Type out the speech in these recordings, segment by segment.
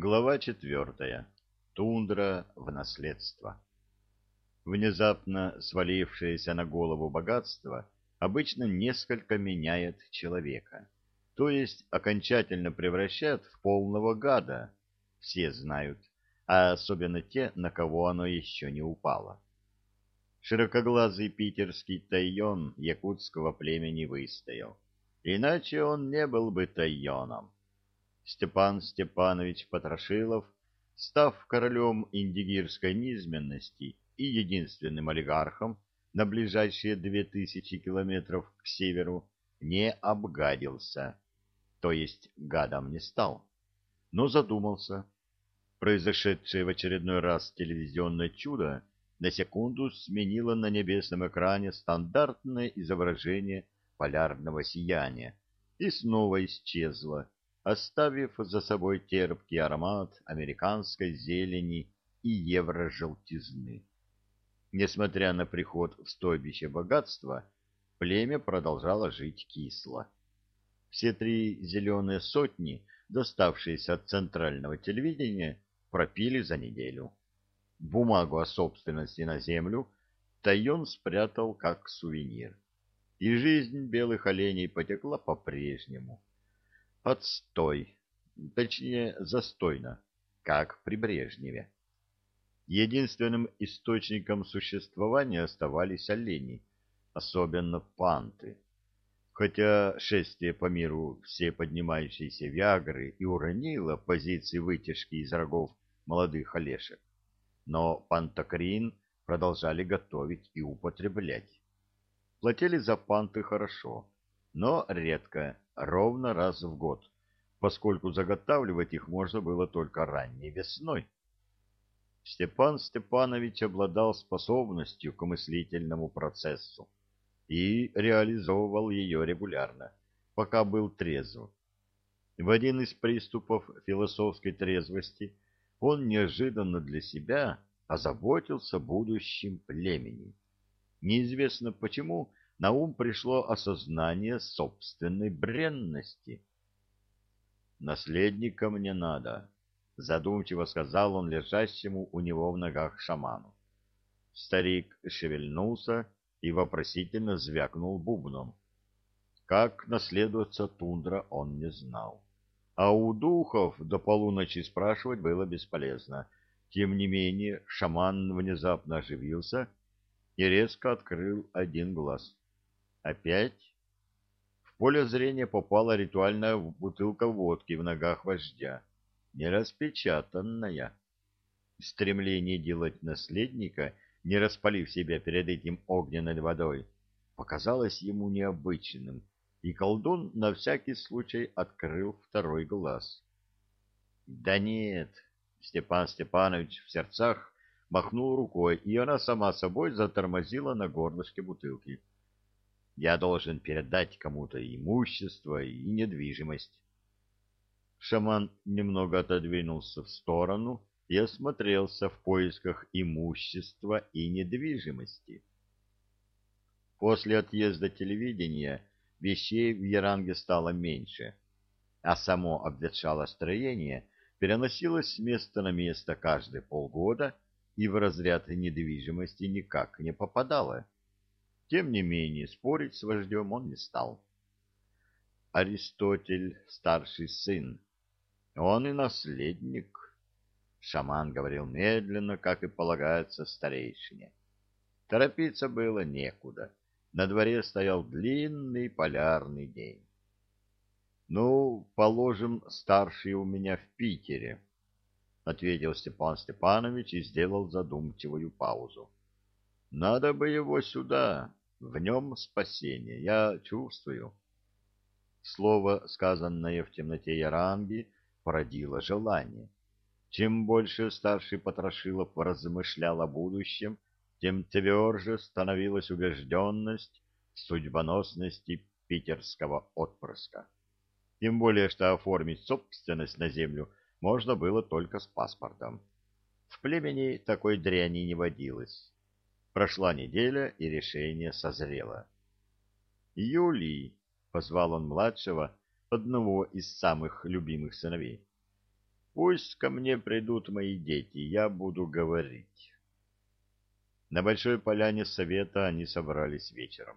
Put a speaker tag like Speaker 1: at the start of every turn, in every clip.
Speaker 1: Глава четвертая. Тундра в наследство. Внезапно свалившееся на голову богатство обычно несколько меняет человека, то есть окончательно превращает в полного гада, все знают, а особенно те, на кого оно еще не упало. Широкоглазый питерский тайон якутского племени выстоял, иначе он не был бы тайоном Степан Степанович Потрошилов, став королем индигирской низменности и единственным олигархом на ближайшие две тысячи километров к северу, не обгадился, то есть гадом не стал, но задумался. Произошедшее в очередной раз телевизионное чудо на секунду сменило на небесном экране стандартное изображение полярного сияния и снова исчезло, оставив за собой терпкий аромат американской зелени и еврожелтизны. Несмотря на приход в стойбище богатства, племя продолжало жить кисло. Все три зеленые сотни, доставшиеся от центрального телевидения, пропили за неделю. Бумагу о собственности на землю Тайон спрятал как сувенир. И жизнь белых оленей потекла по-прежнему отстой, точнее застойно, как при Брежневе. Единственным источником существования оставались олени, особенно панты. Хотя шествие по миру все поднимающиеся виагры и уронило позиции вытяжки из рогов молодых олешек, но пантокрин продолжали готовить и употреблять. Платили за панты хорошо, но редко, ровно раз в год, поскольку заготавливать их можно было только ранней весной. Степан Степанович обладал способностью к мыслительному процессу и реализовывал ее регулярно, пока был трезв. В один из приступов философской трезвости он неожиданно для себя озаботился будущим племени. Неизвестно почему, на ум пришло осознание собственной бренности. «Наследника мне надо», — задумчиво сказал он лежащему у него в ногах шаману. Старик шевельнулся и вопросительно звякнул бубном. Как наследоваться тундра он не знал. А у духов до полуночи спрашивать было бесполезно. Тем не менее шаман внезапно оживился и резко открыл один глаз. Опять? В поле зрения попала ритуальная бутылка водки в ногах вождя, не распечатанная. Стремление делать наследника, не распалив себя перед этим огненной водой, показалось ему необычным, и колдун на всякий случай открыл второй глаз. «Да нет!» — Степан Степанович в сердцах махнул рукой, и она сама собой затормозила на горлышке бутылки. Я должен передать кому-то имущество и недвижимость. Шаман немного отодвинулся в сторону и осмотрелся в поисках имущества и недвижимости. После отъезда телевидения вещей в Яранге стало меньше, а само обветшало строение переносилось с места на место каждые полгода и в разряд недвижимости никак не попадало. Тем не менее, спорить с вождем он не стал. Аристотель — старший сын. Он и наследник. Шаман говорил медленно, как и полагается старейшине. Торопиться было некуда. На дворе стоял длинный полярный день. «Ну, положим, старший у меня в Питере», — ответил Степан Степанович и сделал задумчивую паузу. «Надо бы его сюда, в нем спасение, я чувствую. Слово, сказанное в темноте Яранги, породило желание. Чем больше старший Потрошилов размышлял о будущем, тем тверже становилась убежденность в судьбоносности питерского отпрыска. Тем более, что оформить собственность на землю можно было только с паспортом. В племени такой дряни не водилось. Прошла неделя, и решение созрело. «Юлий», — позвал он младшего, одного из самых любимых сыновей, — Пусть ко мне придут мои дети, я буду говорить. На Большой Поляне Совета они собрались вечером.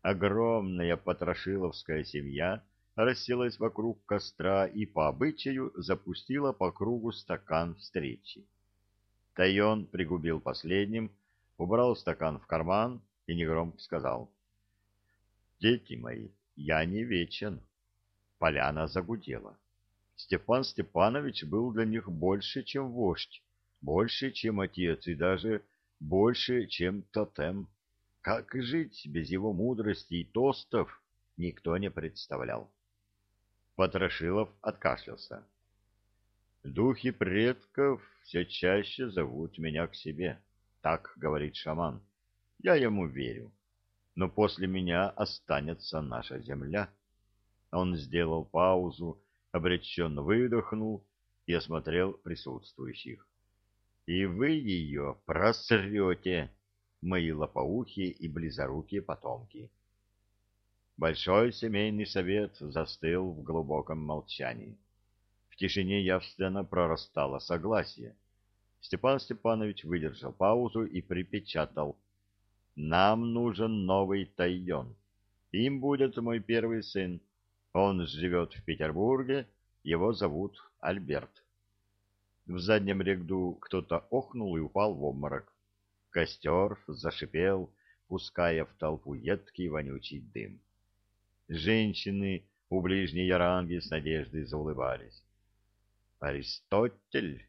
Speaker 1: Огромная потрошиловская семья расселась вокруг костра и по обычаю запустила по кругу стакан встречи. Тайон пригубил последним, убрал стакан в карман и негромко сказал. «Дети мои, я не вечен». Поляна загудела. Степан Степанович был для них больше, чем вождь, больше, чем отец и даже больше, чем тотем. Как жить без его мудрости и тостов, никто не представлял. Потрошилов откашлялся. «Духи предков все чаще зовут меня к себе», — так говорит шаман. «Я ему верю. Но после меня останется наша земля». Он сделал паузу, обреченно выдохнул и осмотрел присутствующих. «И вы ее просрете!» мои лопоухие и близорукие потомки. Большой семейный совет застыл в глубоком молчании. В тишине явственно прорастало согласие. Степан Степанович выдержал паузу и припечатал. «Нам нужен новый тайон. Им будет мой первый сын. Он живет в Петербурге, его зовут Альберт». В заднем ряду кто-то охнул и упал в обморок. Костер зашипел, пуская в толпу едкий вонючий дым. Женщины у ближней яранги с надеждой заулыбались. «Аристотель?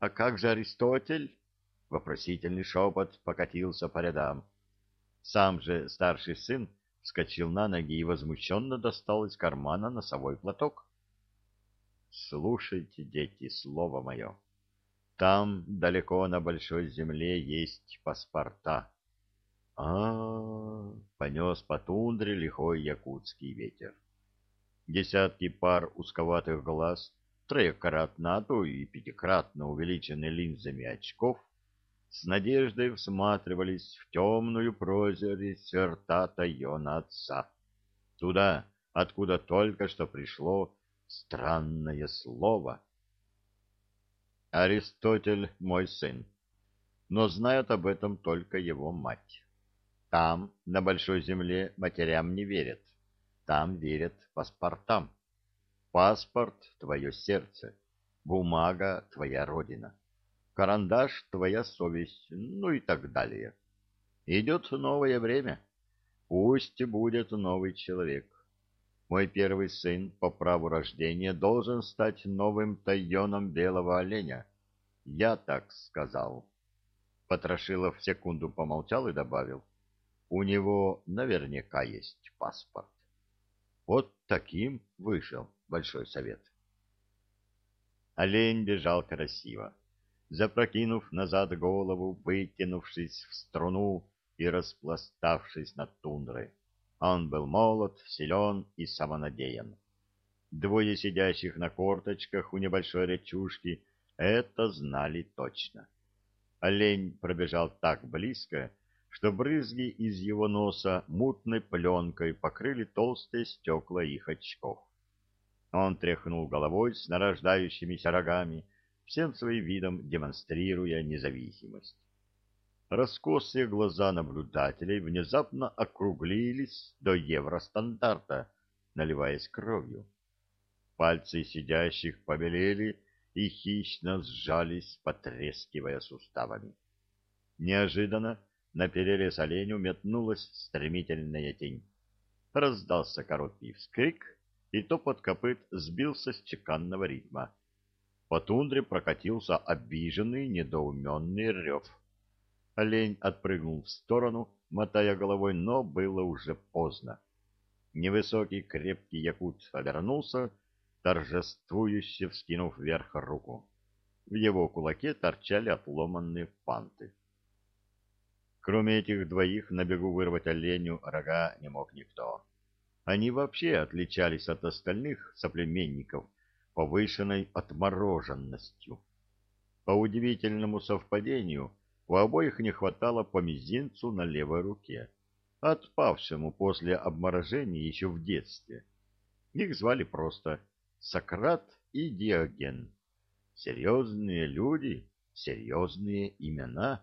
Speaker 1: А как же Аристотель?» Вопросительный шепот покатился по рядам. Сам же старший сын вскочил на ноги и возмущенно достал из кармана носовой платок. «Слушайте, дети, слово мое!» Там, далеко на большой земле, есть паспорта. А, -а, -а понес по тундре лихой якутский ветер. Десятки пар узковатых глаз, троекратно, а то и пятикратно увеличенные линзами очков, с надеждой всматривались в темную прозорись рта Тайона отца. Туда, откуда только что пришло странное слово — Аристотель мой сын, но знает об этом только его мать. Там, на большой земле, матерям не верят. Там верят паспортам. Паспорт — твое сердце, бумага — твоя родина, карандаш — твоя совесть, ну и так далее. Идет новое время. Пусть будет новый человек. Мой первый сын по праву рождения должен стать новым тайоном белого оленя. Я так сказал. Потрошилов секунду помолчал и добавил. У него наверняка есть паспорт. Вот таким вышел Большой Совет. Олень бежал красиво, запрокинув назад голову, вытянувшись в струну и распластавшись над тундрой. Он был молод, силен и самонадеян. Двое сидящих на корточках у небольшой речушки это знали точно. Олень пробежал так близко, что брызги из его носа мутной пленкой покрыли толстые стекла их очков. Он тряхнул головой с нарождающимися рогами, всем своим видом демонстрируя независимость. Раскосые глаза наблюдателей внезапно округлились до евростандарта, наливаясь кровью. Пальцы сидящих побелели и хищно сжались, потрескивая суставами. Неожиданно на перерез оленю метнулась стремительная тень. Раздался короткий вскрик, и топот копыт сбился с чеканного ритма. По тундре прокатился обиженный, недоуменный рев. Олень отпрыгнул в сторону, мотая головой, но было уже поздно. Невысокий крепкий якут обернулся, торжествующе вскинув вверх руку. В его кулаке торчали отломанные панты. Кроме этих двоих, на бегу вырвать оленю рога не мог никто. Они вообще отличались от остальных соплеменников повышенной отмороженностью. По удивительному совпадению, у обоих не хватало по мизинцу на левой руке, отпавшему после обморожения еще в детстве. Их звали просто Сократ и Диоген. Серьезные люди, серьезные имена.